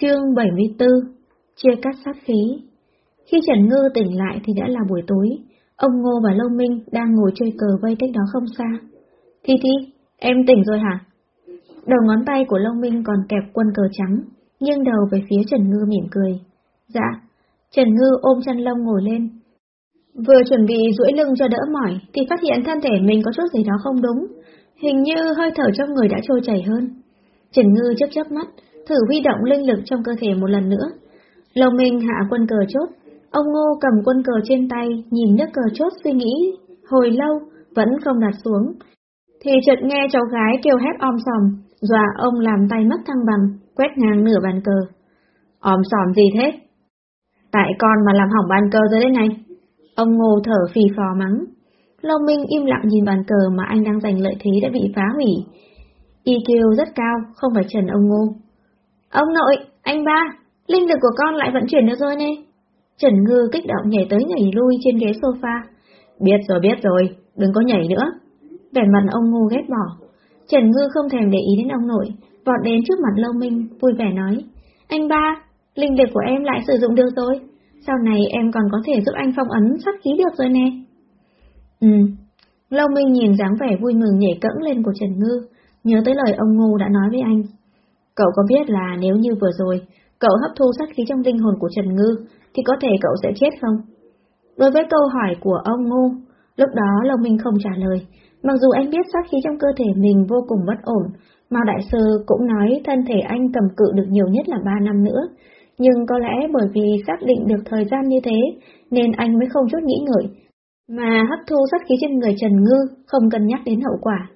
Chương 74 Chia cắt sát khí Khi Trần Ngư tỉnh lại thì đã là buổi tối, ông Ngô và Lâu Minh đang ngồi chơi cờ vây cách đó không xa. Thi Thi, em tỉnh rồi hả? Đầu ngón tay của Lâu Minh còn kẹp quân cờ trắng, nghiêng đầu về phía Trần Ngư mỉm cười. Dạ, Trần Ngư ôm chăn lông ngồi lên. Vừa chuẩn bị duỗi lưng cho đỡ mỏi thì phát hiện thân thể mình có chút gì đó không đúng, hình như hơi thở trong người đã trôi chảy hơn. Trần Ngư chớp chớp mắt, thử huy động linh lực trong cơ thể một lần nữa. Lâu Minh hạ quân cờ chốt, ông Ngô cầm quân cờ trên tay, nhìn nước cờ chốt suy nghĩ, hồi lâu, vẫn không đặt xuống. Thì chợt nghe cháu gái kêu hét om sòm, dọa ông làm tay mất thăng bằng, quét ngang nửa bàn cờ. Om sòm gì thế? Tại con mà làm hỏng bàn cờ rồi đấy này. Ông Ngô thở phì phò mắng. Lâu Minh im lặng nhìn bàn cờ mà anh đang giành lợi thế đã bị phá hủy. IQ rất cao, không phải trần ông Ngô. Ông nội, anh ba, linh lực của con lại vận chuyển được rồi nè. Trần Ngư kích động nhảy tới nhảy lui trên ghế sofa. Biết rồi, biết rồi, đừng có nhảy nữa. Vẻ mặt ông Ngô ghét bỏ. Trần Ngư không thèm để ý đến ông nội, vọt đến trước mặt Lâu Minh, vui vẻ nói. Anh ba, linh lực của em lại sử dụng được rồi. Sau này em còn có thể giúp anh phong ấn sát khí được rồi nè. Ừ. Lâu Minh nhìn dáng vẻ vui mừng nhảy cẫng lên của Trần Ngư, nhớ tới lời ông Ngô đã nói với anh. Cậu có biết là nếu như vừa rồi, cậu hấp thu sát khí trong linh hồn của Trần Ngư, thì có thể cậu sẽ chết không? Đối với câu hỏi của ông Ngô, lúc đó Long Minh không trả lời. Mặc dù anh biết sát khí trong cơ thể mình vô cùng bất ổn, mà Đại Sư cũng nói thân thể anh cầm cự được nhiều nhất là 3 năm nữa, nhưng có lẽ bởi vì xác định được thời gian như thế, nên anh mới không chút nghĩ ngợi, mà hấp thu sát khí trên người Trần Ngư, không cân nhắc đến hậu quả.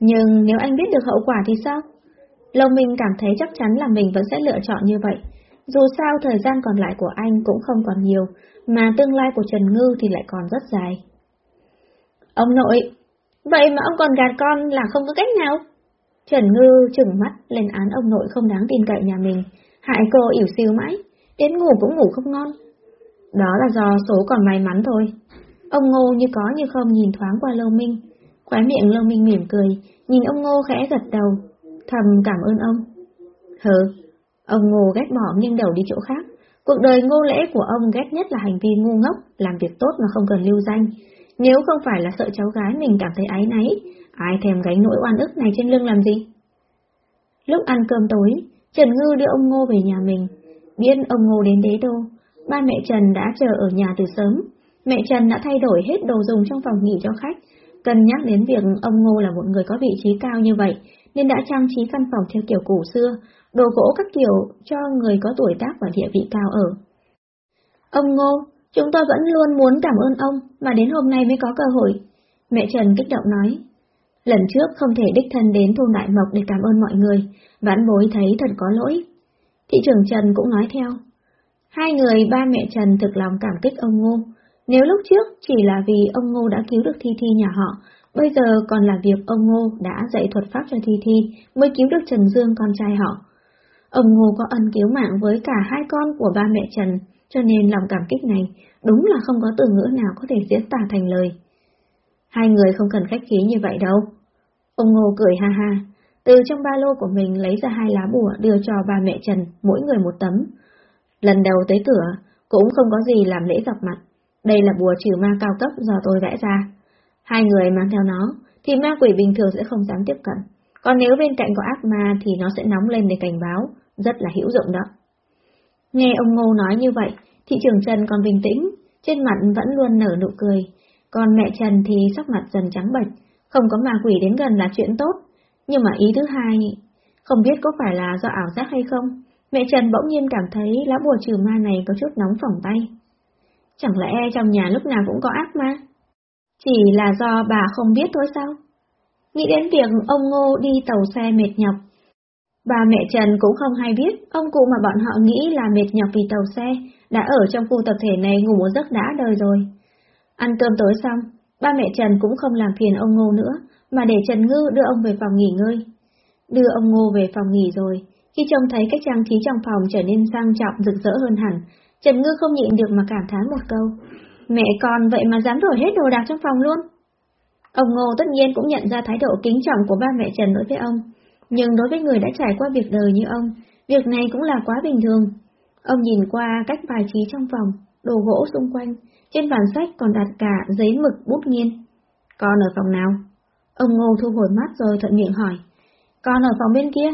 Nhưng nếu anh biết được hậu quả thì sao? Long Minh cảm thấy chắc chắn là mình vẫn sẽ lựa chọn như vậy. Dù sao thời gian còn lại của anh cũng không còn nhiều, mà tương lai của Trần Ngư thì lại còn rất dài. Ông nội, vậy mà ông còn gạt con là không có cách nào? Trần Ngư trừng mắt lên án ông nội không đáng tin cậy nhà mình, hại cô ỉu siêu mãi, đến ngủ cũng ngủ không ngon. Đó là do số còn may mắn thôi. Ông Ngô như có như không nhìn thoáng qua Lâu Minh, khóe miệng Lâu Minh mỉm cười, nhìn ông Ngô khẽ gật đầu, thầm cảm ơn ông. Hừ, ông Ngô ghét bỏ nghiêng đầu đi chỗ khác. Cuộc đời ngô lễ của ông ghét nhất là hành vi ngu ngốc, làm việc tốt mà không cần lưu danh. Nếu không phải là sợ cháu gái mình cảm thấy ái náy, ai thèm gánh nỗi oan ức này trên lưng làm gì? Lúc ăn cơm tối, Trần Ngư đưa ông Ngô về nhà mình. Biết ông Ngô đến đế đô, ba mẹ Trần đã chờ ở nhà từ sớm. Mẹ Trần đã thay đổi hết đồ dùng trong phòng nghỉ cho khách, cân nhắc đến việc ông Ngô là một người có vị trí cao như vậy, nên đã trang trí căn phòng theo kiểu cổ xưa, đồ gỗ các kiểu cho người có tuổi tác và địa vị cao ở. Ông Ngô, chúng tôi vẫn luôn muốn cảm ơn ông, mà đến hôm nay mới có cơ hội. Mẹ Trần kích động nói. Lần trước không thể đích thân đến thôn Đại Mộc để cảm ơn mọi người, vãn bối thấy thật có lỗi. Thị trưởng Trần cũng nói theo. Hai người ba mẹ Trần thực lòng cảm kích ông Ngô. Nếu lúc trước chỉ là vì ông Ngô đã cứu được Thi Thi nhà họ, Bây giờ còn là việc ông Ngô đã dạy thuật pháp cho Thi Thi mới cứu được Trần Dương con trai họ. Ông Ngô có ân cứu mạng với cả hai con của ba mẹ Trần, cho nên lòng cảm kích này đúng là không có từ ngữ nào có thể diễn tả thành lời. Hai người không cần khách khí như vậy đâu. Ông Ngô cười ha ha, từ trong ba lô của mình lấy ra hai lá bùa đưa cho ba mẹ Trần, mỗi người một tấm. Lần đầu tới cửa, cũng không có gì làm lễ gặp mặt. Đây là bùa trừ ma cao cấp do tôi vẽ ra. Hai người mang theo nó, thì ma quỷ bình thường sẽ không dám tiếp cận. Còn nếu bên cạnh có ác ma thì nó sẽ nóng lên để cảnh báo, rất là hữu dụng đó. Nghe ông Ngô nói như vậy, thị trường Trần còn bình tĩnh, trên mặt vẫn luôn nở nụ cười. Còn mẹ Trần thì sắc mặt dần trắng bệch, không có ma quỷ đến gần là chuyện tốt. Nhưng mà ý thứ hai, không biết có phải là do ảo giác hay không, mẹ Trần bỗng nhiên cảm thấy lá bùa trừ ma này có chút nóng phỏng tay. Chẳng lẽ trong nhà lúc nào cũng có ác ma? Chỉ là do bà không biết thôi sao? Nghĩ đến việc ông Ngô đi tàu xe mệt nhọc. Bà mẹ Trần cũng không hay biết, ông cụ mà bọn họ nghĩ là mệt nhọc vì tàu xe, đã ở trong khu tập thể này ngủ một giấc đã đời rồi. Ăn cơm tối xong, ba mẹ Trần cũng không làm phiền ông Ngô nữa, mà để Trần Ngư đưa ông về phòng nghỉ ngơi. Đưa ông Ngô về phòng nghỉ rồi, khi trông thấy cách trang trí trong phòng trở nên sang trọng rực rỡ hơn hẳn, Trần Ngư không nhịn được mà cảm thán một câu. Mẹ con vậy mà dám đổi hết đồ đạc trong phòng luôn. Ông Ngô tất nhiên cũng nhận ra thái độ kính trọng của ba mẹ Trần đối với ông, nhưng đối với người đã trải qua việc đời như ông, việc này cũng là quá bình thường. Ông nhìn qua cách bài trí trong phòng, đồ gỗ xung quanh, trên bàn sách còn đặt cả giấy mực bút nghiên. Con ở phòng nào? Ông Ngô thu hồi mắt rồi thuận miệng hỏi. Con ở phòng bên kia.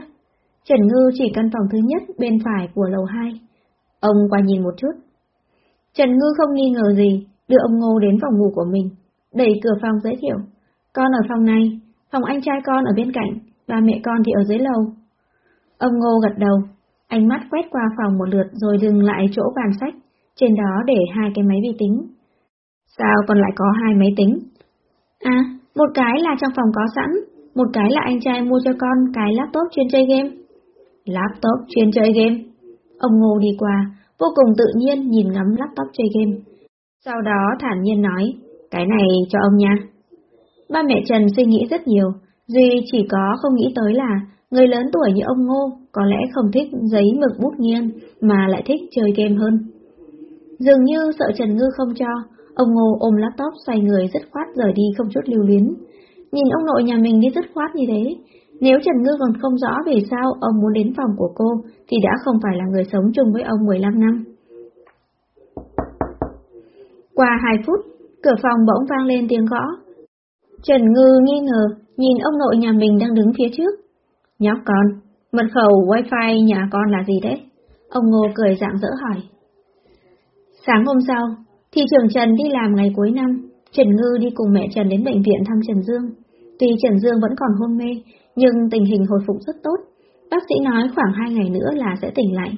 Trần Ngư chỉ căn phòng thứ nhất bên phải của lầu 2. Ông qua nhìn một chút. Trần Ngư không nghi ngờ gì, đưa ông Ngô đến phòng ngủ của mình, đẩy cửa phòng giới thiệu. Con ở phòng này, phòng anh trai con ở bên cạnh, ba mẹ con thì ở dưới lầu. Ông Ngô gật đầu, ánh mắt quét qua phòng một lượt rồi dừng lại chỗ bàn sách, trên đó để hai cái máy vi tính. Sao còn lại có hai máy tính? À, một cái là trong phòng có sẵn, một cái là anh trai mua cho con cái laptop chuyên chơi game. Laptop chuyên chơi game? Ông Ngô đi qua, vô cùng tự nhiên nhìn ngắm laptop chơi game. Sau đó thản nhiên nói, cái này cho ông nha. Ba mẹ Trần suy nghĩ rất nhiều, Duy chỉ có không nghĩ tới là người lớn tuổi như ông Ngô có lẽ không thích giấy mực bút nghiêng mà lại thích chơi game hơn. Dường như sợ Trần Ngư không cho, ông Ngô ôm laptop xoay người rất khoát rời đi không chút lưu luyến. Nhìn ông nội nhà mình đi rất khoát như thế, nếu Trần Ngư còn không rõ vì sao ông muốn đến phòng của cô thì đã không phải là người sống chung với ông 15 năm. Qua 2 phút, cửa phòng bỗng vang lên tiếng gõ. Trần Ngư nghi ngờ, nhìn ông nội nhà mình đang đứng phía trước. Nhóc con, mật khẩu wifi nhà con là gì đấy? Ông Ngô cười dạng dỡ hỏi. Sáng hôm sau, thị trưởng Trần đi làm ngày cuối năm, Trần Ngư đi cùng mẹ Trần đến bệnh viện thăm Trần Dương. Tuy Trần Dương vẫn còn hôn mê, nhưng tình hình hồi phục rất tốt. Bác sĩ nói khoảng hai ngày nữa là sẽ tỉnh lại.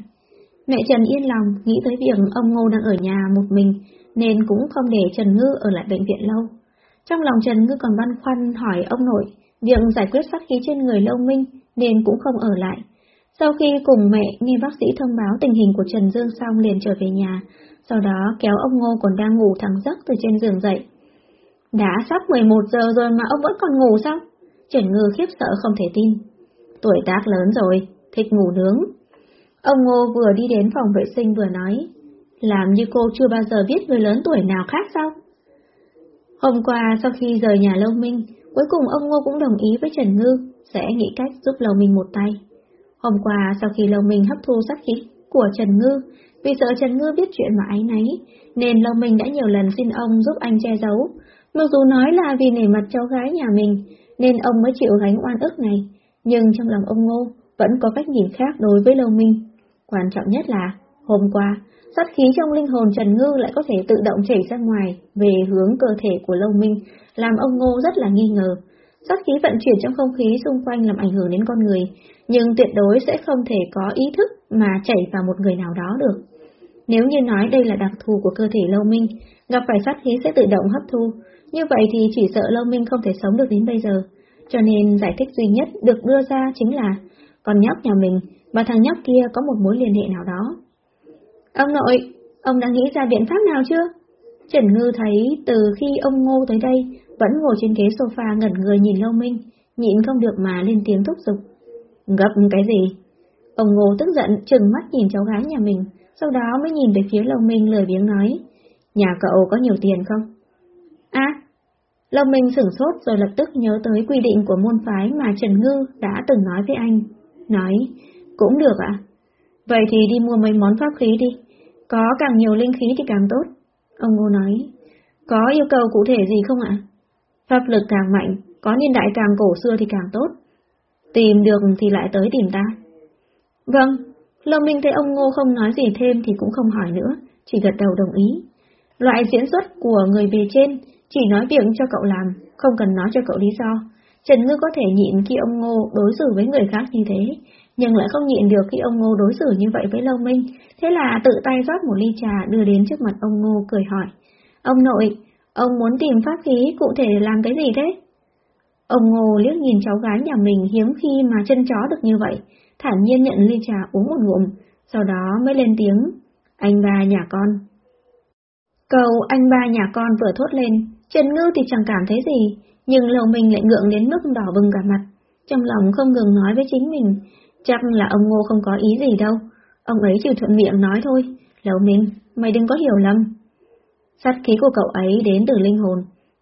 Mẹ Trần yên lòng, nghĩ tới việc ông Ngô đang ở nhà một mình, nên cũng không để Trần Ngư ở lại bệnh viện lâu. Trong lòng Trần Ngư còn băn khoăn hỏi ông nội, việc giải quyết sát khí trên người Lâu Minh nên cũng không ở lại. Sau khi cùng mẹ nghe bác sĩ thông báo tình hình của Trần Dương xong liền trở về nhà, sau đó kéo ông Ngô còn đang ngủ thẳng giấc từ trên giường dậy. Đã sắp 11 giờ rồi mà ông vẫn còn ngủ sao? Trần Ngư khiếp sợ không thể tin. Tuổi tác lớn rồi, thích ngủ nướng. Ông Ngô vừa đi đến phòng vệ sinh vừa nói, làm như cô chưa bao giờ biết người lớn tuổi nào khác sao? Hôm qua sau khi rời nhà Lâu Minh, cuối cùng ông Ngô cũng đồng ý với Trần Ngư sẽ nghĩ cách giúp Lâu Minh một tay. Hôm qua sau khi Lâu Minh hấp thu sát khí của Trần Ngư, vì sợ Trần Ngư biết chuyện mà ái nấy, nên Lâu Minh đã nhiều lần xin ông giúp anh che giấu. Mặc dù nói là vì nể mặt cháu gái nhà mình, nên ông mới chịu gánh oan ức này, nhưng trong lòng ông Ngô vẫn có cách nhìn khác đối với Lâu Minh. Quan trọng nhất là, hôm qua, sát khí trong linh hồn Trần Ngư lại có thể tự động chảy ra ngoài về hướng cơ thể của Lâu Minh, làm ông Ngô rất là nghi ngờ. Sát khí vận chuyển trong không khí xung quanh làm ảnh hưởng đến con người, nhưng tuyệt đối sẽ không thể có ý thức mà chảy vào một người nào đó được. Nếu như nói đây là đặc thù của cơ thể Lâu Minh, gặp phải sát khí sẽ tự động hấp thu, như vậy thì chỉ sợ Lâu Minh không thể sống được đến bây giờ. Cho nên giải thích duy nhất được đưa ra chính là con nhóc nhà mình và thằng nhóc kia có một mối liên hệ nào đó. Ông nội, ông đã nghĩ ra biện pháp nào chưa? Trần Ngư thấy từ khi ông Ngô tới đây, vẫn ngồi trên ghế sofa ngẩn người nhìn Lâu Minh, nhịn không được mà lên tiếng thúc giục. Gấp cái gì? Ông Ngô tức giận trừng mắt nhìn cháu gái nhà mình, sau đó mới nhìn về phía Lâu Minh lời biếng nói, nhà cậu có nhiều tiền không? À, Lâu Minh sửng sốt rồi lập tức nhớ tới quy định của môn phái mà Trần Ngư đã từng nói với anh. Nói, cũng được ạ. Vậy thì đi mua mấy món pháp khí đi, có càng nhiều linh khí thì càng tốt. Ông Ngô nói, có yêu cầu cụ thể gì không ạ? Pháp lực càng mạnh, có niên đại càng cổ xưa thì càng tốt. Tìm được thì lại tới tìm ta. Vâng, Lâm Minh thấy ông Ngô không nói gì thêm thì cũng không hỏi nữa, chỉ gật đầu đồng ý. Loại diễn xuất của người về trên chỉ nói việc cho cậu làm, không cần nói cho cậu lý do. Trần Ngư có thể nhịn khi ông Ngô đối xử với người khác như thế, nhưng lại không nhịn được khi ông Ngô đối xử như vậy với Lâu Minh, thế là tự tay rót một ly trà đưa đến trước mặt ông Ngô cười hỏi. Ông nội, ông muốn tìm pháp khí cụ thể để làm cái gì thế? Ông Ngô liếc nhìn cháu gái nhà mình hiếm khi mà chân chó được như vậy, thản nhiên nhận ly trà uống một ngụm, sau đó mới lên tiếng, anh ba nhà con. Cầu anh ba nhà con vừa thốt lên, Trần Ngư thì chẳng cảm thấy gì, nhưng lầu Minh lại ngượng đến mức đỏ bừng cả mặt, trong lòng không ngừng nói với chính mình, Chắc là ông Ngô không có ý gì đâu, ông ấy chỉ thuận miệng nói thôi. lầu Minh, mày đừng có hiểu lầm. Sát khí của cậu ấy đến từ linh hồn,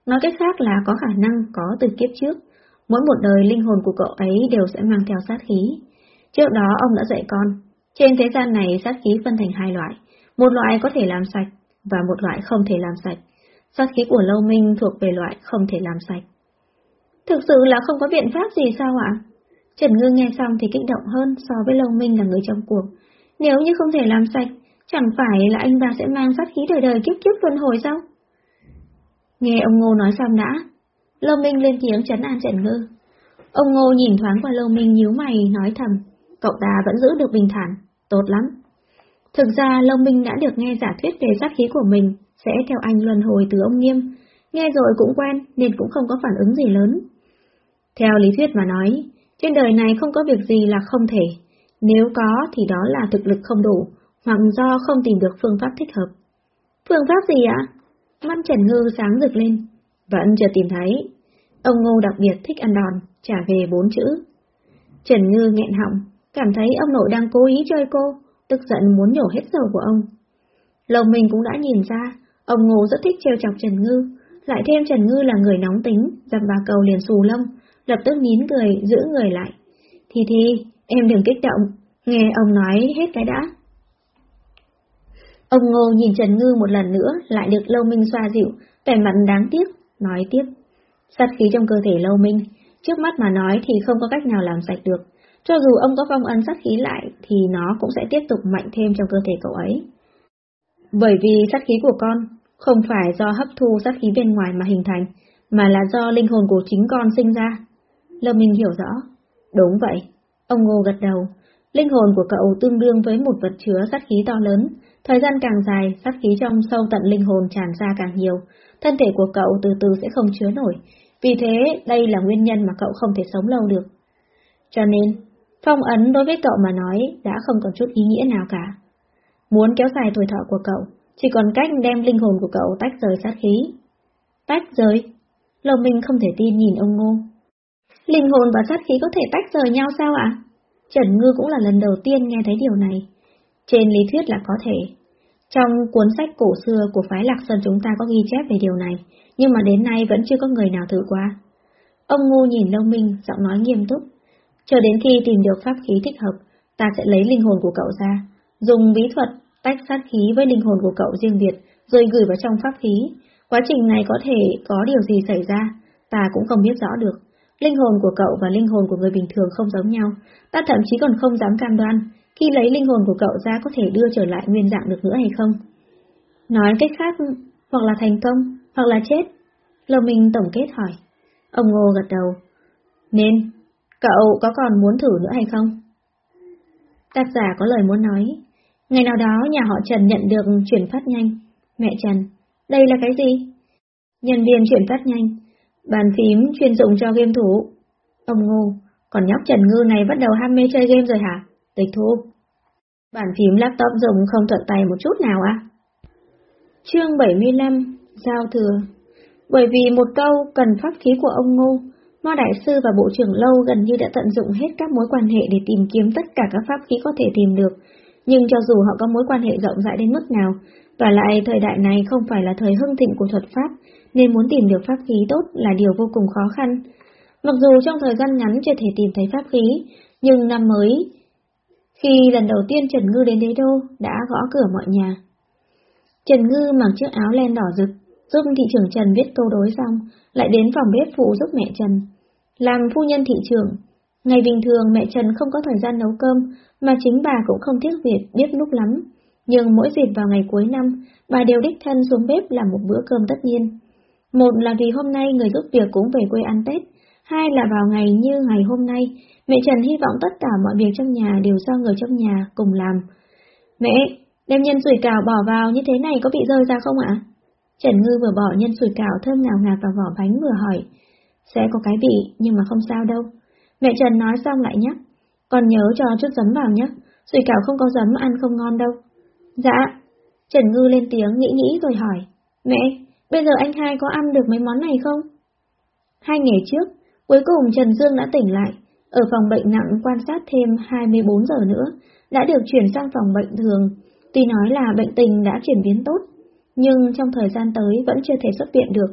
nói cách khác là có khả năng có từ kiếp trước. Mỗi một đời linh hồn của cậu ấy đều sẽ mang theo sát khí. Trước đó ông đã dạy con, Trên thế gian này sát khí phân thành hai loại, một loại có thể làm sạch và một loại không thể làm sạch. Sát khí của Lâu Minh thuộc về loại không thể làm sạch. Thực sự là không có biện pháp gì sao ạ? Trần Ngư nghe xong thì kích động hơn so với Lâu Minh là người trong cuộc. Nếu như không thể làm sạch, chẳng phải là anh ta sẽ mang sát khí đời đời kiếp kiếp luân hồi sao? Nghe ông Ngô nói xong đã, Lâu Minh lên tiếng chấn an Trần Ngư. Ông Ngô nhìn thoáng qua Lâu Minh nhíu mày nói thầm, cậu ta vẫn giữ được bình thản, tốt lắm. Thực ra Long Minh đã được nghe giả thuyết về sát khí của mình, sẽ theo anh luân hồi từ ông Nghiêm, nghe rồi cũng quen nên cũng không có phản ứng gì lớn. Theo lý thuyết mà nói, trên đời này không có việc gì là không thể, nếu có thì đó là thực lực không đủ, hoặc do không tìm được phương pháp thích hợp. Phương pháp gì ạ? Mắt Trần Ngư sáng rực lên. Vẫn chưa tìm thấy. Ông Ngô đặc biệt thích ăn đòn, trả về bốn chữ. Trần Ngư nghẹn họng, cảm thấy ông nội đang cố ý chơi cô, tức giận muốn nhổ hết dầu của ông. Lầu mình cũng đã nhìn ra, ông Ngô rất thích trêu chọc Trần Ngư, lại thêm Trần Ngư là người nóng tính, dằm bà cầu liền xù lông, lập tức nín cười, giữ người lại. Thì thì, em đừng kích động, nghe ông nói hết cái đã. Ông Ngô nhìn Trần Ngư một lần nữa, lại được Lâu Minh xoa dịu, vẻ mặt đáng tiếc, nói tiếp. Sát khí trong cơ thể Lâu Minh, trước mắt mà nói thì không có cách nào làm sạch được. Cho dù ông có phong ấn sát khí lại, thì nó cũng sẽ tiếp tục mạnh thêm trong cơ thể cậu ấy. Bởi vì sát khí của con không phải do hấp thu sát khí bên ngoài mà hình thành, mà là do linh hồn của chính con sinh ra. Lâm Minh hiểu rõ. Đúng vậy. Ông Ngô gật đầu. Linh hồn của cậu tương đương với một vật chứa sát khí to lớn. Thời gian càng dài, sát khí trong sâu tận linh hồn tràn ra càng nhiều. Thân thể của cậu từ từ sẽ không chứa nổi. Vì thế, đây là nguyên nhân mà cậu không thể sống lâu được. Cho nên, phong ấn đối với cậu mà nói đã không còn chút ý nghĩa nào cả. Muốn kéo dài tuổi thọ của cậu, chỉ còn cách đem linh hồn của cậu tách rời sát khí. Tách rời? Lồng Minh không thể tin nhìn ông Ngô. Linh hồn và sát khí có thể tách rời nhau sao ạ? Trần Ngư cũng là lần đầu tiên nghe thấy điều này. Trên lý thuyết là có thể. Trong cuốn sách cổ xưa của phái Lạc Sơn chúng ta có ghi chép về điều này, nhưng mà đến nay vẫn chưa có người nào thử qua. Ông Ngô nhìn Lâu Minh, giọng nói nghiêm túc. Chờ đến khi tìm được pháp khí thích hợp, ta sẽ lấy linh hồn của cậu ra, dùng bí thuật tách sát khí với linh hồn của cậu riêng biệt, rồi gửi vào trong pháp khí. Quá trình này có thể có điều gì xảy ra, ta cũng không biết rõ được. Linh hồn của cậu và linh hồn của người bình thường không giống nhau, ta thậm chí còn không dám cam đoan, khi lấy linh hồn của cậu ra có thể đưa trở lại nguyên dạng được nữa hay không. Nói cách khác, hoặc là thành công, hoặc là chết. Lầu Minh tổng kết hỏi. Ông Ngô gật đầu. Nên, cậu có còn muốn thử nữa hay không? Tác giả có lời muốn nói. Ngày nào đó nhà họ Trần nhận được chuyển phát nhanh. Mẹ Trần, đây là cái gì? Nhân viên chuyển phát nhanh. Bàn phím chuyên dụng cho game thủ. Ông Ngô, còn nhóc Trần Ngư này bắt đầu ham mê chơi game rồi hả? Tịch thu. Bàn phím laptop dùng không thuận tay một chút nào à? Chương 75 Giao thừa Bởi vì một câu cần pháp khí của ông Ngô, Ma Đại Sư và Bộ trưởng Lâu gần như đã tận dụng hết các mối quan hệ để tìm kiếm tất cả các pháp khí có thể tìm được, nhưng cho dù họ có mối quan hệ rộng rãi đến mức nào, và lại thời đại này không phải là thời hưng thịnh của thuật pháp, nên muốn tìm được pháp khí tốt là điều vô cùng khó khăn. Mặc dù trong thời gian ngắn chưa thể tìm thấy pháp khí, nhưng năm mới, khi lần đầu tiên Trần Ngư đến đế đô, đã gõ cửa mọi nhà. Trần Ngư mặc chiếc áo len đỏ rực, giúp thị trưởng Trần viết câu đối xong, lại đến phòng bếp phụ giúp mẹ Trần. Làm phu nhân thị trưởng, ngày bình thường mẹ Trần không có thời gian nấu cơm, mà chính bà cũng không tiếc việc biết lúc lắm. Nhưng mỗi dịp vào ngày cuối năm, bà đều đích thân xuống bếp làm một bữa cơm tất nhiên. Một là vì hôm nay người giúp việc cũng về quê ăn Tết, hai là vào ngày như ngày hôm nay, mẹ Trần hy vọng tất cả mọi việc trong nhà đều do người trong nhà cùng làm. Mẹ, đem nhân sủi cảo bỏ vào như thế này có bị rơi ra không ạ? Trần Ngư vừa bỏ nhân sủi cảo thơm ngào ngạt vào vỏ bánh vừa hỏi. Sẽ có cái bị, nhưng mà không sao đâu. Mẹ Trần nói xong lại nhắc. Còn nhớ cho chút giấm vào nhé, sủi cảo không có giấm ăn không ngon đâu. Dạ. Trần Ngư lên tiếng nghĩ nghĩ rồi hỏi. Mẹ, bây giờ anh hai có ăn được mấy món này không? Hai ngày trước, cuối cùng Trần Dương đã tỉnh lại, ở phòng bệnh nặng quan sát thêm 24 giờ nữa, đã được chuyển sang phòng bệnh thường. Tuy nói là bệnh tình đã chuyển biến tốt, nhưng trong thời gian tới vẫn chưa thể xuất viện được.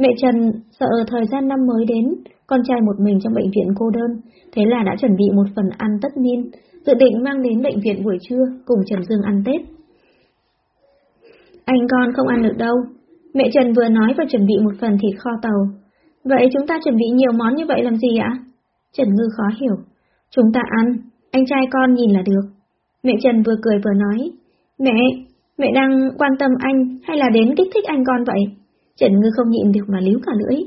Mẹ Trần sợ thời gian năm mới đến, con trai một mình trong bệnh viện cô đơn, thế là đã chuẩn bị một phần ăn tất niên, dự định mang đến bệnh viện buổi trưa cùng Trần Dương ăn Tết. Anh con không ăn được đâu. Mẹ Trần vừa nói và chuẩn bị một phần thịt kho tàu. Vậy chúng ta chuẩn bị nhiều món như vậy làm gì ạ? Trần Ngư khó hiểu. Chúng ta ăn, anh trai con nhìn là được. Mẹ Trần vừa cười vừa nói. Mẹ, mẹ đang quan tâm anh hay là đến kích thích anh con vậy? Trần Ngư không nhịn được mà líu cả lưỡi.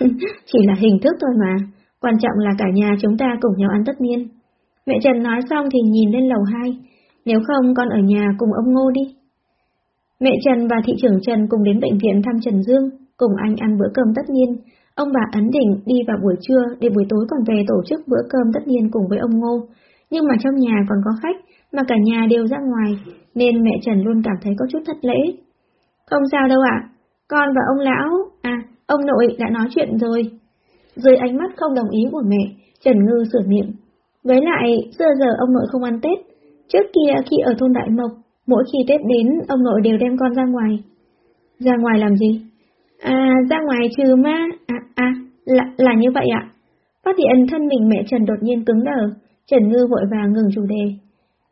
Chỉ là hình thức thôi mà, quan trọng là cả nhà chúng ta cùng nhau ăn tất niên. Mẹ Trần nói xong thì nhìn lên lầu hai, nếu không con ở nhà cùng ông Ngô đi. Mẹ Trần và thị trưởng Trần cùng đến bệnh viện thăm Trần Dương, cùng anh ăn bữa cơm tất niên. Ông bà ấn định đi vào buổi trưa để buổi tối còn về tổ chức bữa cơm tất niên cùng với ông Ngô. Nhưng mà trong nhà còn có khách, mà cả nhà đều ra ngoài, nên mẹ Trần luôn cảm thấy có chút thất lễ. Không sao đâu ạ, con và ông lão, à, ông nội đã nói chuyện rồi. Dưới ánh mắt không đồng ý của mẹ, Trần Ngư sửa miệng. Với lại, giờ giờ ông nội không ăn Tết. Trước kia khi ở thôn Đại Mộc, mỗi khi Tết đến, ông nội đều đem con ra ngoài. Ra ngoài làm gì? À, ra ngoài trừ ma, à, à, là, là như vậy ạ. Phát hiện thân mình mẹ Trần đột nhiên cứng đờ, Trần Ngư vội vàng ngừng chủ đề.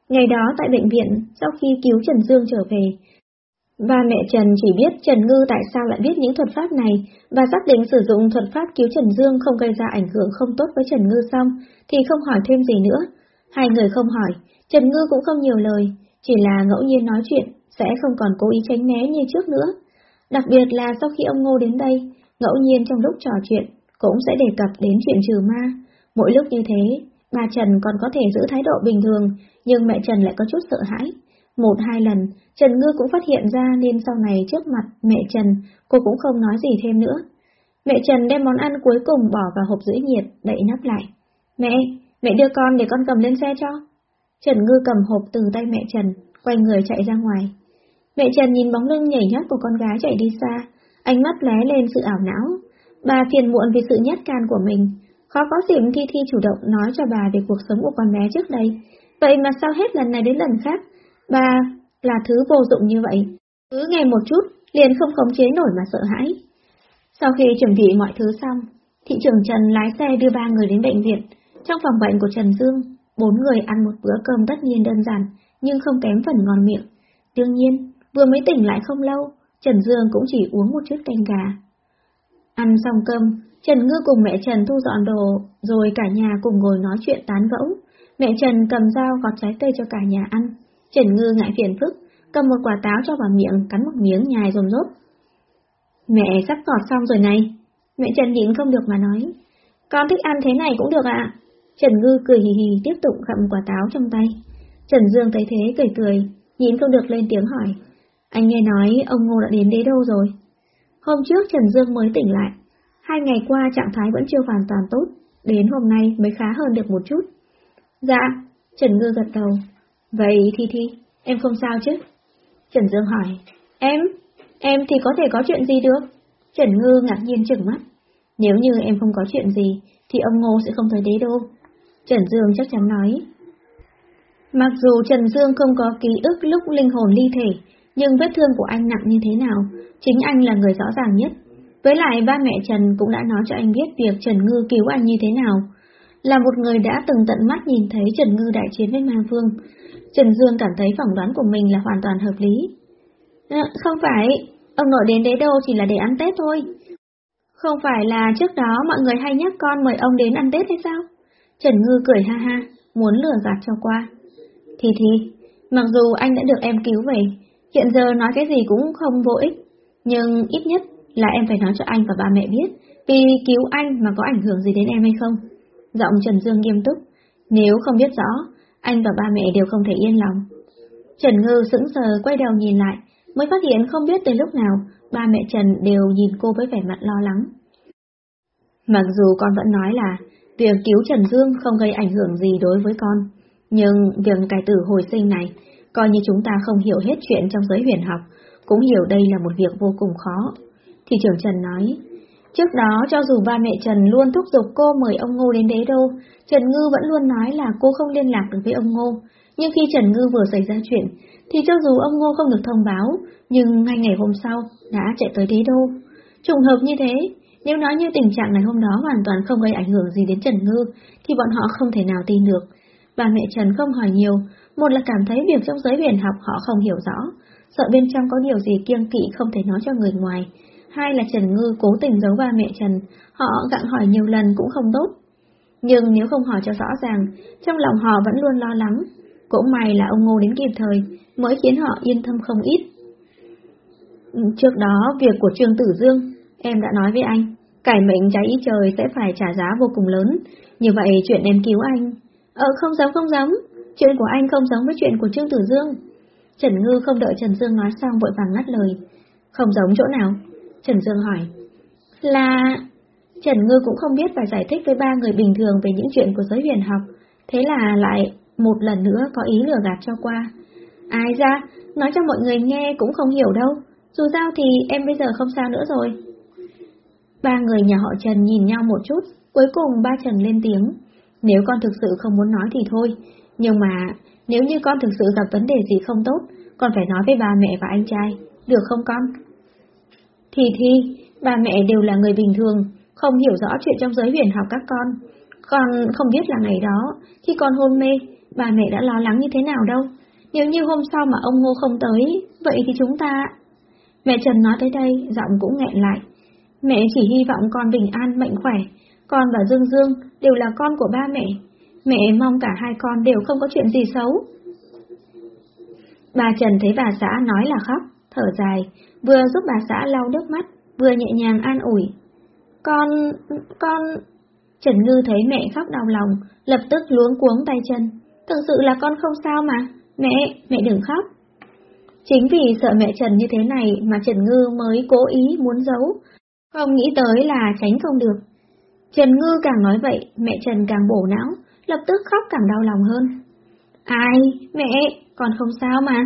Ngày đó tại bệnh viện, sau khi cứu Trần Dương trở về, Ba mẹ Trần chỉ biết Trần Ngư tại sao lại biết những thuật pháp này và xác định sử dụng thuật pháp cứu Trần Dương không gây ra ảnh hưởng không tốt với Trần Ngư xong, thì không hỏi thêm gì nữa. Hai người không hỏi, Trần Ngư cũng không nhiều lời, chỉ là ngẫu nhiên nói chuyện, sẽ không còn cố ý tránh né như trước nữa. Đặc biệt là sau khi ông Ngô đến đây, ngẫu nhiên trong lúc trò chuyện, cũng sẽ đề cập đến chuyện trừ ma. Mỗi lúc như thế, bà Trần còn có thể giữ thái độ bình thường, nhưng mẹ Trần lại có chút sợ hãi. Một hai lần, Trần Ngư cũng phát hiện ra nên sau này trước mặt mẹ Trần, cô cũng không nói gì thêm nữa. Mẹ Trần đem món ăn cuối cùng bỏ vào hộp giữ nhiệt, đậy nắp lại. Mẹ, mẹ đưa con để con cầm lên xe cho. Trần Ngư cầm hộp từ tay mẹ Trần, quay người chạy ra ngoài. Mẹ Trần nhìn bóng lưng nhảy nhót của con gái chạy đi xa, ánh mắt lé lên sự ảo não. Bà phiền muộn vì sự nhát can của mình, khó có dịp Thi Thi chủ động nói cho bà về cuộc sống của con bé trước đây. Vậy mà sao hết lần này đến lần khác, ba là thứ vô dụng như vậy. Cứ nghe một chút, liền không khống chế nổi mà sợ hãi. Sau khi chuẩn bị mọi thứ xong, thị trưởng Trần lái xe đưa ba người đến bệnh viện. Trong phòng bệnh của Trần Dương, bốn người ăn một bữa cơm tất nhiên đơn giản, nhưng không kém phần ngon miệng. Đương nhiên, vừa mới tỉnh lại không lâu, Trần Dương cũng chỉ uống một chút canh gà. Ăn xong cơm, Trần Ngư cùng mẹ Trần thu dọn đồ, rồi cả nhà cùng ngồi nói chuyện tán gẫu. Mẹ Trần cầm dao gọt trái cây cho cả nhà ăn. Trần Ngư ngại phiền phức, cầm một quả táo cho vào miệng, cắn một miếng nhai rồm rốt. Mẹ sắp gọt xong rồi này. Mẹ Trần nhịn không được mà nói. Con thích ăn thế này cũng được ạ. Trần Ngư cười hì hì tiếp tục gặm quả táo trong tay. Trần Dương thấy thế cười cười, nhịn không được lên tiếng hỏi. Anh nghe nói ông Ngô đã đến đế đâu rồi. Hôm trước Trần Dương mới tỉnh lại. Hai ngày qua trạng thái vẫn chưa hoàn toàn tốt, đến hôm nay mới khá hơn được một chút. Dạ, Trần Ngư gật đầu. Vậy Thi Thi, em không sao chứ? Trần Dương hỏi. Em? Em thì có thể có chuyện gì được? Trần Ngư ngạc nhiên chừng mắt. Nếu như em không có chuyện gì, thì ông Ngô sẽ không tới đế đô. Trần Dương chắc chắn nói. Mặc dù Trần Dương không có ký ức lúc linh hồn ly thể, nhưng vết thương của anh nặng như thế nào, chính anh là người rõ ràng nhất. Với lại ba mẹ Trần cũng đã nói cho anh biết việc Trần Ngư cứu anh như thế nào. Là một người đã từng tận mắt nhìn thấy Trần Ngư đại chiến với Ma Vương, Trần Dương cảm thấy phỏng đoán của mình là hoàn toàn hợp lý. À, không phải, ông nội đến đế đô chỉ là để ăn Tết thôi. Không phải là trước đó mọi người hay nhắc con mời ông đến ăn Tết hay sao? Trần Ngư cười ha ha, muốn lừa gạt cho qua. Thì thì, mặc dù anh đã được em cứu về, hiện giờ nói cái gì cũng không vô ích, nhưng ít nhất là em phải nói cho anh và ba mẹ biết, vì cứu anh mà có ảnh hưởng gì đến em hay không. Giọng Trần Dương nghiêm túc, nếu không biết rõ, anh và ba mẹ đều không thể yên lòng. Trần Ngư sững sờ quay đầu nhìn lại, mới phát hiện không biết từ lúc nào, ba mẹ Trần đều nhìn cô với vẻ mặt lo lắng. Mặc dù con vẫn nói là việc cứu Trần Dương không gây ảnh hưởng gì đối với con, nhưng việc cải tử hồi sinh này, coi như chúng ta không hiểu hết chuyện trong giới huyền học, cũng hiểu đây là một việc vô cùng khó. Thị trưởng Trần nói, Trước đó, cho dù ba mẹ Trần luôn thúc giục cô mời ông Ngô đến đế đô, Trần Ngư vẫn luôn nói là cô không liên lạc được với ông Ngô. Nhưng khi Trần Ngư vừa xảy ra chuyện, thì cho dù ông Ngô không được thông báo, nhưng ngay ngày hôm sau đã chạy tới đế đô. Trùng hợp như thế, nếu nói như tình trạng này hôm đó hoàn toàn không gây ảnh hưởng gì đến Trần Ngư, thì bọn họ không thể nào tin được. Bà mẹ Trần không hỏi nhiều, một là cảm thấy việc trong giới huyền học họ không hiểu rõ, sợ bên trong có điều gì kiêng kỵ không thể nói cho người ngoài. Hai là Trần Ngư cố tình giấu ba mẹ Trần, họ gặng hỏi nhiều lần cũng không tốt. Nhưng nếu không hỏi cho rõ ràng, trong lòng họ vẫn luôn lo lắng. Cũng may là ông Ngô đến kịp thời, mới khiến họ yên tâm không ít. Trước đó, việc của Trương Tử Dương, em đã nói với anh, cải mệnh trái ý trời sẽ phải trả giá vô cùng lớn. Như vậy chuyện em cứu anh... Ờ, không giống không giống, chuyện của anh không giống với chuyện của Trương Tử Dương. Trần Ngư không đợi Trần Dương nói xong vội vàng ngắt lời. Không giống chỗ nào? Trần Dương hỏi. Là... Trần Ngư cũng không biết phải giải thích với ba người bình thường về những chuyện của giới huyền học, thế là lại một lần nữa có ý lừa gạt cho qua. Ai ra, nói cho mọi người nghe cũng không hiểu đâu, dù sao thì em bây giờ không sao nữa rồi. Ba người nhà họ Trần nhìn nhau một chút, cuối cùng ba Trần lên tiếng. Nếu con thực sự không muốn nói thì thôi, nhưng mà nếu như con thực sự gặp vấn đề gì không tốt, con phải nói với ba mẹ và anh trai, được không con? Thì thì, ba mẹ đều là người bình thường, không hiểu rõ chuyện trong giới huyền học các con. Con không biết là ngày đó, khi con hôn mê, bà mẹ đã lo lắng như thế nào đâu. Nếu như hôm sau mà ông Ngô không tới, vậy thì chúng ta... Mẹ Trần nói tới đây, giọng cũng nghẹn lại. Mẹ chỉ hy vọng con bình an, mạnh khỏe. Con và Dương Dương đều là con của ba mẹ. Mẹ mong cả hai con đều không có chuyện gì xấu. Bà Trần thấy bà xã nói là khóc, thở dài, vừa giúp bà xã lau nước mắt, vừa nhẹ nhàng an ủi. Con... con... Trần Ngư thấy mẹ khóc đau lòng, lập tức luống cuống tay chân. Thực sự là con không sao mà. Mẹ, mẹ đừng khóc. Chính vì sợ mẹ Trần như thế này mà Trần Ngư mới cố ý muốn giấu. Không nghĩ tới là tránh không được. Trần Ngư càng nói vậy, mẹ Trần càng bổ não, lập tức khóc càng đau lòng hơn. Ai, mẹ, con không sao mà.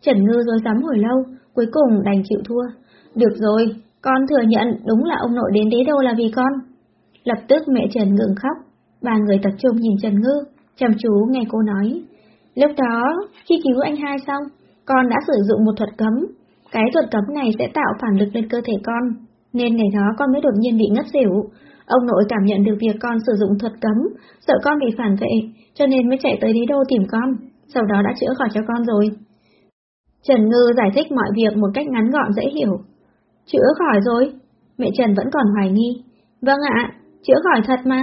Trần Ngư rồi dám hồi lâu, cuối cùng đành chịu thua. Được rồi, con thừa nhận đúng là ông nội đến đế đô là vì con. Lập tức mẹ Trần ngừng khóc, ba người tập trung nhìn Trần Ngư, chăm chú nghe cô nói. Lúc đó, khi cứu anh hai xong, con đã sử dụng một thuật cấm. Cái thuật cấm này sẽ tạo phản lực lên cơ thể con, nên ngày đó con mới đột nhiên bị ngất xỉu. Ông nội cảm nhận được việc con sử dụng thuật cấm, sợ con bị phản vệ, cho nên mới chạy tới đế đô tìm con, sau đó đã chữa khỏi cho con rồi. Trần Ngư giải thích mọi việc một cách ngắn gọn dễ hiểu. Chữa khỏi rồi? Mẹ Trần vẫn còn hoài nghi. Vâng ạ, chữa khỏi thật mà.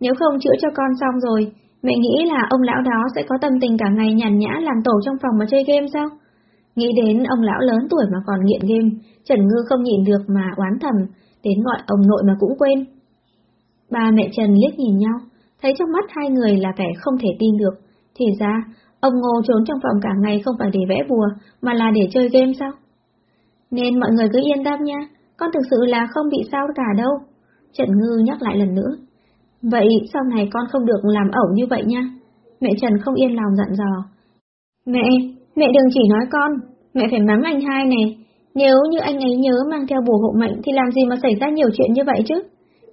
Nếu không chữa cho con xong rồi, mẹ nghĩ là ông lão đó sẽ có tâm tình cả ngày nhàn nhã làm tổ trong phòng mà chơi game sao? Nghĩ đến ông lão lớn tuổi mà còn nghiện game, Trần Ngư không nhịn được mà oán thầm, đến gọi ông nội mà cũng quên. Ba mẹ Trần liếc nhìn nhau, thấy trong mắt hai người là vẻ không thể tin được. Thì ra, ông Ngô trốn trong phòng cả ngày không phải để vẽ bùa, mà là để chơi game sao? Nên mọi người cứ yên tâm nha, con thực sự là không bị sao cả đâu. Trần Ngư nhắc lại lần nữa. Vậy sau này con không được làm ẩu như vậy nha. Mẹ Trần không yên lòng dặn dò. Mẹ, mẹ đừng chỉ nói con, mẹ phải mắng anh hai này. Nếu như anh ấy nhớ mang theo bùa hộ mệnh thì làm gì mà xảy ra nhiều chuyện như vậy chứ?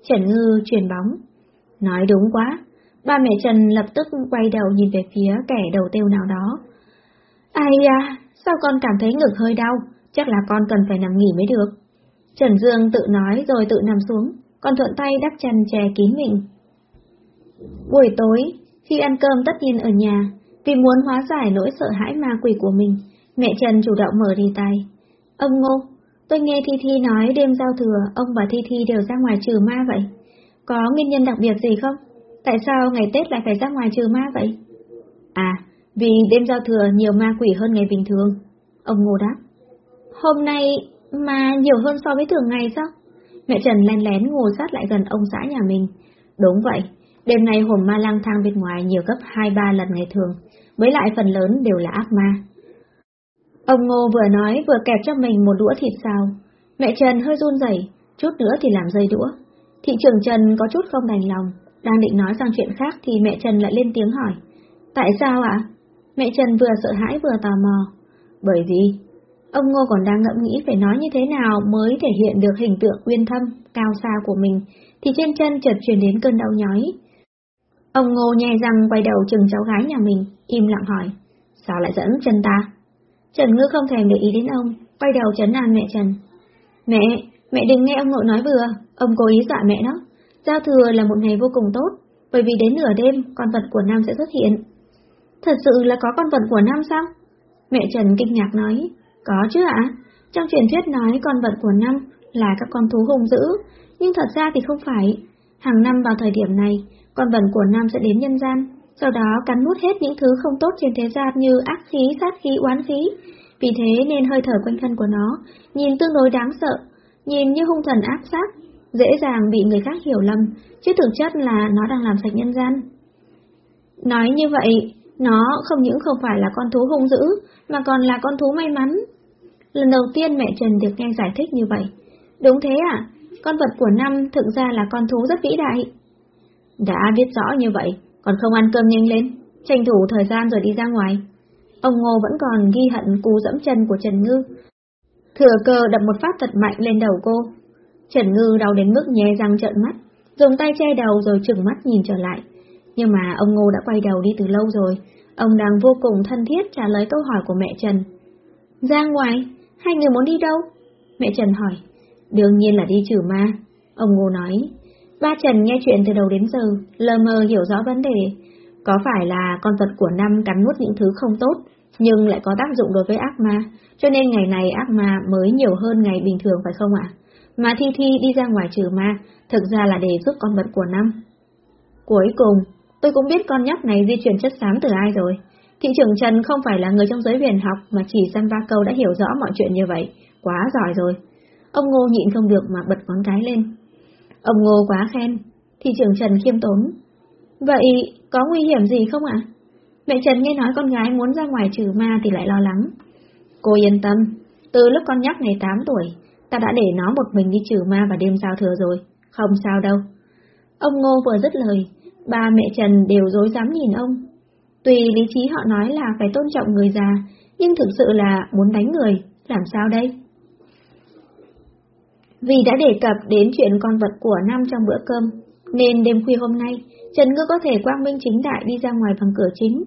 Trần Ngư truyền bóng. Nói đúng quá. Ba mẹ Trần lập tức quay đầu nhìn về phía kẻ đầu tiêu nào đó. Ai à, sao con cảm thấy ngực hơi đau? Chắc là con cần phải nằm nghỉ mới được. Trần Dương tự nói rồi tự nằm xuống, còn thuận tay đắp chăn che kín mình. Buổi tối, khi ăn cơm tất nhiên ở nhà, vì muốn hóa giải nỗi sợ hãi ma quỷ của mình, mẹ Trần chủ động mở đi tay. Ông Ngô, tôi nghe Thi Thi nói đêm giao thừa ông và Thi Thi đều ra ngoài trừ ma vậy. Có nguyên nhân đặc biệt gì không? Tại sao ngày Tết lại phải ra ngoài trừ ma vậy? À, vì đêm giao thừa nhiều ma quỷ hơn ngày bình thường. Ông Ngô đáp. Hôm nay mà nhiều hơn so với thường ngày sao? Mẹ Trần len lén ngồi sát lại gần ông xã nhà mình. Đúng vậy, đêm nay hồn ma lang thang bên ngoài nhiều gấp 2-3 lần ngày thường, với lại phần lớn đều là ác ma. Ông Ngô vừa nói vừa kẹp cho mình một đũa thịt xào. Mẹ Trần hơi run rẩy, chút nữa thì làm rơi đũa. Thị trưởng Trần có chút không đành lòng, đang định nói sang chuyện khác thì mẹ Trần lại lên tiếng hỏi. Tại sao ạ? Mẹ Trần vừa sợ hãi vừa tò mò. Bởi vì, ông Ngô còn đang ngẫm nghĩ phải nói như thế nào mới thể hiện được hình tượng uyên thâm, cao xa của mình, thì trên chân chợt truyền đến cơn đau nhói. Ông Ngô nhè răng quay đầu chừng cháu gái nhà mình, im lặng hỏi. Sao lại dẫn chân ta? Trần Ngư không thèm để ý đến ông, quay đầu chấn an mẹ Trần. Mẹ, mẹ đừng nghe ông nội nói vừa, ông cố ý dọa mẹ đó. Giao thừa là một ngày vô cùng tốt, bởi vì đến nửa đêm con vật của Nam sẽ xuất hiện, Thật sự là có con vật của nam sao? Mẹ Trần kinh ngạc nói, có chứ ạ. Trong truyền thuyết nói con vật của nam là các con thú hung dữ, nhưng thật ra thì không phải. Hàng năm vào thời điểm này, con vật của nam sẽ đến nhân gian, sau đó cắn nuốt hết những thứ không tốt trên thế gian như ác khí, sát khí, oán khí. Vì thế nên hơi thở quanh thân của nó nhìn tương đối đáng sợ, nhìn như hung thần ác sát, dễ dàng bị người khác hiểu lầm, chứ thực chất là nó đang làm sạch nhân gian. Nói như vậy, nó không những không phải là con thú hung dữ, mà còn là con thú may mắn. Lần đầu tiên mẹ Trần được nghe giải thích như vậy. Đúng thế à, con vật của năm thực ra là con thú rất vĩ đại. Đã biết rõ như vậy, còn không ăn cơm nhanh lên, tranh thủ thời gian rồi đi ra ngoài. Ông Ngô vẫn còn ghi hận cú dẫm chân của Trần Ngư. Thừa cơ đập một phát thật mạnh lên đầu cô. Trần Ngư đau đến mức nhe răng trợn mắt, dùng tay che đầu rồi trừng mắt nhìn trở lại. Nhưng mà ông Ngô đã quay đầu đi từ lâu rồi, ông đang vô cùng thân thiết trả lời câu hỏi của mẹ Trần. Ra ngoài, hai người muốn đi đâu? Mẹ Trần hỏi. Đương nhiên là đi trừ ma. Ông Ngô nói. Ba Trần nghe chuyện từ đầu đến giờ, lờ mờ hiểu rõ vấn đề. Có phải là con vật của năm cắn nuốt những thứ không tốt, nhưng lại có tác dụng đối với ác ma, cho nên ngày này ác ma mới nhiều hơn ngày bình thường phải không ạ? Mà Thi Thi đi ra ngoài trừ ma, thực ra là để giúp con vật của năm. Cuối cùng, tôi cũng biết con nhóc này di chuyển chất xám từ ai rồi. Thị trưởng Trần không phải là người trong giới huyền học mà chỉ xăm ba câu đã hiểu rõ mọi chuyện như vậy, quá giỏi rồi. Ông Ngô nhịn không được mà bật ngón cái lên. Ông Ngô quá khen, thị trưởng Trần khiêm tốn. Vậy có nguy hiểm gì không ạ? Mẹ Trần nghe nói con gái muốn ra ngoài trừ ma thì lại lo lắng. Cô yên tâm, từ lúc con nhóc này 8 tuổi, ta đã để nó một mình đi trừ ma vào đêm giao thừa rồi, không sao đâu. Ông Ngô vừa dứt lời, ba mẹ Trần đều dối dám nhìn ông. Tuy lý trí họ nói là phải tôn trọng người già, nhưng thực sự là muốn đánh người, làm sao đây? Vì đã đề cập đến chuyện con vật của Nam trong bữa cơm, nên đêm khuya hôm nay, Trần Ngư có thể quang minh chính đại đi ra ngoài bằng cửa chính,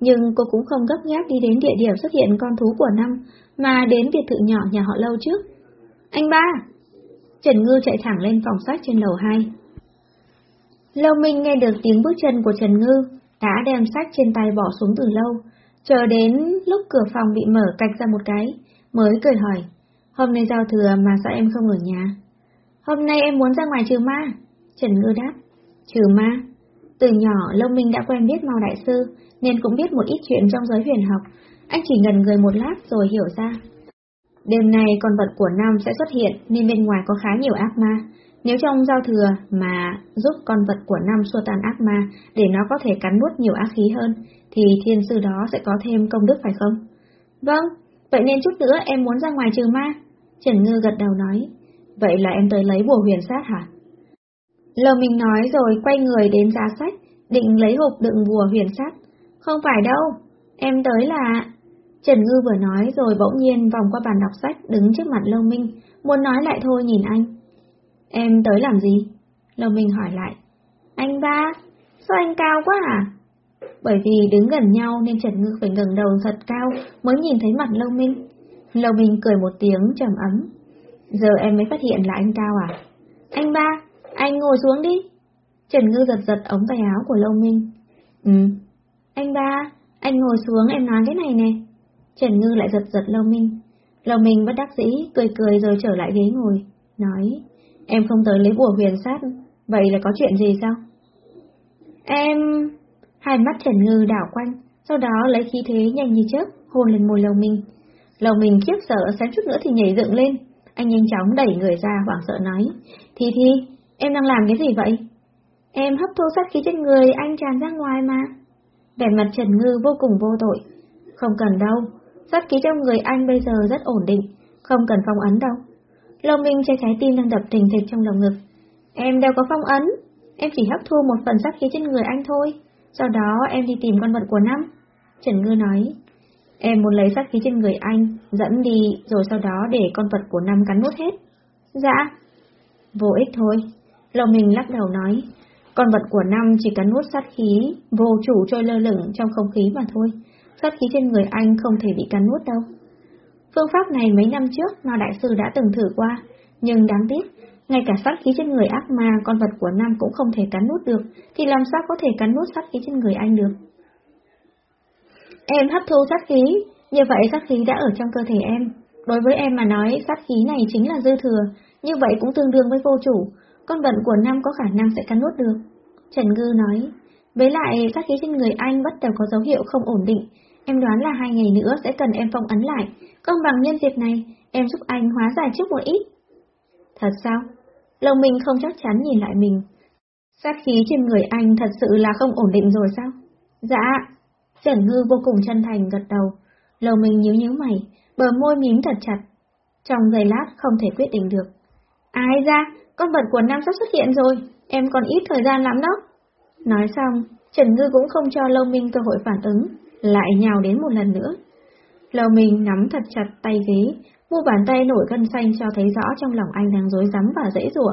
nhưng cô cũng không gấp gáp đi đến địa điểm xuất hiện con thú của năm, mà đến biệt thự nhỏ nhà họ lâu trước. Anh ba! Trần Ngư chạy thẳng lên phòng sách trên lầu 2. Lâu Minh nghe được tiếng bước chân của Trần Ngư, đã đem sách trên tay bỏ xuống từ lâu, chờ đến lúc cửa phòng bị mở cạch ra một cái, mới cười hỏi, hôm nay giao thừa mà sao em không ở nhà? Hôm nay em muốn ra ngoài trừ ma. Trần Ngư đáp, trừ ma. Từ nhỏ Lâu Minh đã quen biết Mao Đại Sư, nên cũng biết một ít chuyện trong giới huyền học, anh chỉ ngần người một lát rồi hiểu ra. Đêm nay con vật của Nam sẽ xuất hiện nên bên ngoài có khá nhiều ác ma. Nếu trong giao thừa mà giúp con vật của Nam xua tan ác ma để nó có thể cắn nuốt nhiều ác khí hơn, thì thiên sư đó sẽ có thêm công đức phải không? Vâng, vậy nên chút nữa em muốn ra ngoài trừ ma. Trần Ngư gật đầu nói. Vậy là em tới lấy bùa huyền sát hả? Lầu mình nói rồi quay người đến giá sách, định lấy hộp đựng bùa huyền sát. Không phải đâu, em tới là... Trần Ngư vừa nói rồi bỗng nhiên vòng qua bàn đọc sách đứng trước mặt Lâu Minh, muốn nói lại thôi nhìn anh. Em tới làm gì? Lâu Minh hỏi lại. Anh ba, sao anh cao quá à? Bởi vì đứng gần nhau nên Trần Ngư phải ngẩng đầu thật cao mới nhìn thấy mặt Lâu Minh. Lâu Minh cười một tiếng trầm ấm. Giờ em mới phát hiện là anh cao à? Anh ba, anh ngồi xuống đi. Trần Ngư giật giật ống tay áo của Lâu Minh. Ừ. Anh ba, anh ngồi xuống em nói cái này nè. Trần Ngư lại giật giật Lâu Minh. Lâu Minh bất đắc dĩ, cười cười rồi trở lại ghế ngồi, nói, em không tới lấy bùa huyền sát, vậy là có chuyện gì sao? Em... Hai mắt Trần Ngư đảo quanh, sau đó lấy khí thế nhanh như chớp, hôn lên môi Lâu Minh. Lâu Minh khiếp sợ xém chút nữa thì nhảy dựng lên, anh nhanh chóng đẩy người ra hoảng sợ nói, Thi Thi, em đang làm cái gì vậy? Em hấp thu sát khí trên người anh tràn ra ngoài mà. Vẻ mặt Trần Ngư vô cùng vô tội. Không cần đâu, sát khí trong người anh bây giờ rất ổn định, không cần phong ấn đâu. Lâu Minh che trái tim đang đập thình thịch trong lòng ngực. Em đâu có phong ấn, em chỉ hấp thu một phần sát khí trên người anh thôi, sau đó em đi tìm con vật của năm. Trần Ngư nói, em muốn lấy sát khí trên người anh, dẫn đi rồi sau đó để con vật của năm cắn nuốt hết. Dạ. Vô ích thôi. Lâu Minh lắc đầu nói, con vật của năm chỉ cắn nuốt sát khí, vô chủ trôi lơ lửng trong không khí mà thôi sát khí trên người anh không thể bị cắn nuốt đâu. Phương pháp này mấy năm trước Mao Đại Sư đã từng thử qua, nhưng đáng tiếc, ngay cả sát khí trên người ác ma con vật của Nam cũng không thể cắn nuốt được, thì làm sao có thể cắn nuốt sát khí trên người anh được? Em hấp thu sát khí, như vậy sát khí đã ở trong cơ thể em. Đối với em mà nói, sát khí này chính là dư thừa, như vậy cũng tương đương với vô chủ, con vật của năm có khả năng sẽ cắn nuốt được. Trần Ngư nói, với lại sát khí trên người anh bắt đầu có dấu hiệu không ổn định, em đoán là hai ngày nữa sẽ cần em phong ấn lại, công bằng nhân dịp này, em giúp anh hóa giải trước một ít. Thật sao? Lòng mình không chắc chắn nhìn lại mình. Sát khí trên người anh thật sự là không ổn định rồi sao? Dạ. Trần Ngư vô cùng chân thành gật đầu. Lòng mình nhíu nhíu mày, bờ môi mím thật chặt. Trong giây lát không thể quyết định được. Ai ra, con vật của Nam sắp xuất hiện rồi, em còn ít thời gian lắm đó. Nói xong, Trần Ngư cũng không cho Lâu Minh cơ hội phản ứng, lại nhào đến một lần nữa. Lâu Minh nắm thật chặt tay ghế, mu bàn tay nổi gân xanh cho thấy rõ trong lòng anh đang rối rắm và dễ dụa.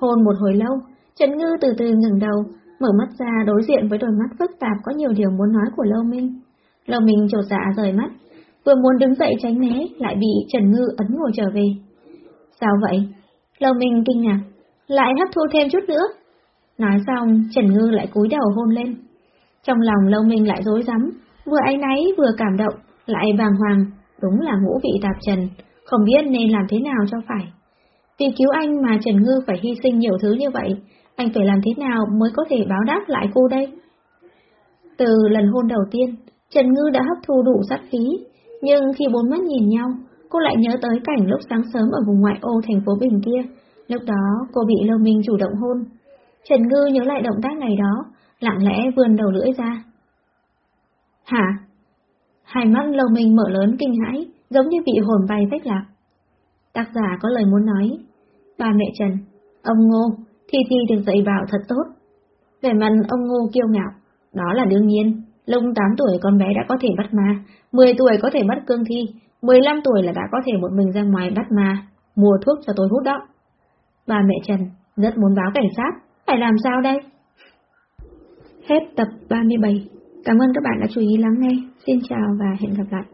Hôn một hồi lâu, Trần Ngư từ từ ngừng đầu, mở mắt ra đối diện với đôi mắt phức tạp có nhiều điều muốn nói của Lâu Minh. Lâu Minh trột dạ rời mắt, vừa muốn đứng dậy tránh né, lại bị Trần Ngư ấn ngồi trở về. Sao vậy? Lâu Minh kinh ngạc, lại hấp thu thêm chút nữa. Nói xong, Trần Ngư lại cúi đầu hôn lên. Trong lòng Lâu Minh lại rối rắm, vừa áy náy vừa cảm động, lại bàng hoàng, đúng là ngũ vị tạp trần, không biết nên làm thế nào cho phải. Vì cứu anh mà Trần Ngư phải hy sinh nhiều thứ như vậy, anh phải làm thế nào mới có thể báo đáp lại cô đây? Từ lần hôn đầu tiên, Trần Ngư đã hấp thu đủ sát khí, nhưng khi bốn mắt nhìn nhau, cô lại nhớ tới cảnh lúc sáng sớm ở vùng ngoại ô thành phố Bình kia, lúc đó cô bị Lâu Minh chủ động hôn. Trần Ngư nhớ lại động tác ngày đó, lặng lẽ vươn đầu lưỡi ra. Hả? Hai mắt Lâu mình mở lớn kinh hãi, giống như bị hồn bay vách lạc. Tác giả có lời muốn nói. Ba mẹ Trần, ông Ngô, Thi Thi được dạy bảo thật tốt. Về mặt ông Ngô kiêu ngạo, đó là đương nhiên. Lúc 8 tuổi con bé đã có thể bắt ma, 10 tuổi có thể bắt cương thi, 15 tuổi là đã có thể một mình ra ngoài bắt ma, mua thuốc cho tôi hút đó. Ba mẹ Trần rất muốn báo cảnh sát, phải làm sao đây? Hết tập 37. Cảm ơn các bạn đã chú ý lắng nghe. Xin chào và hẹn gặp lại.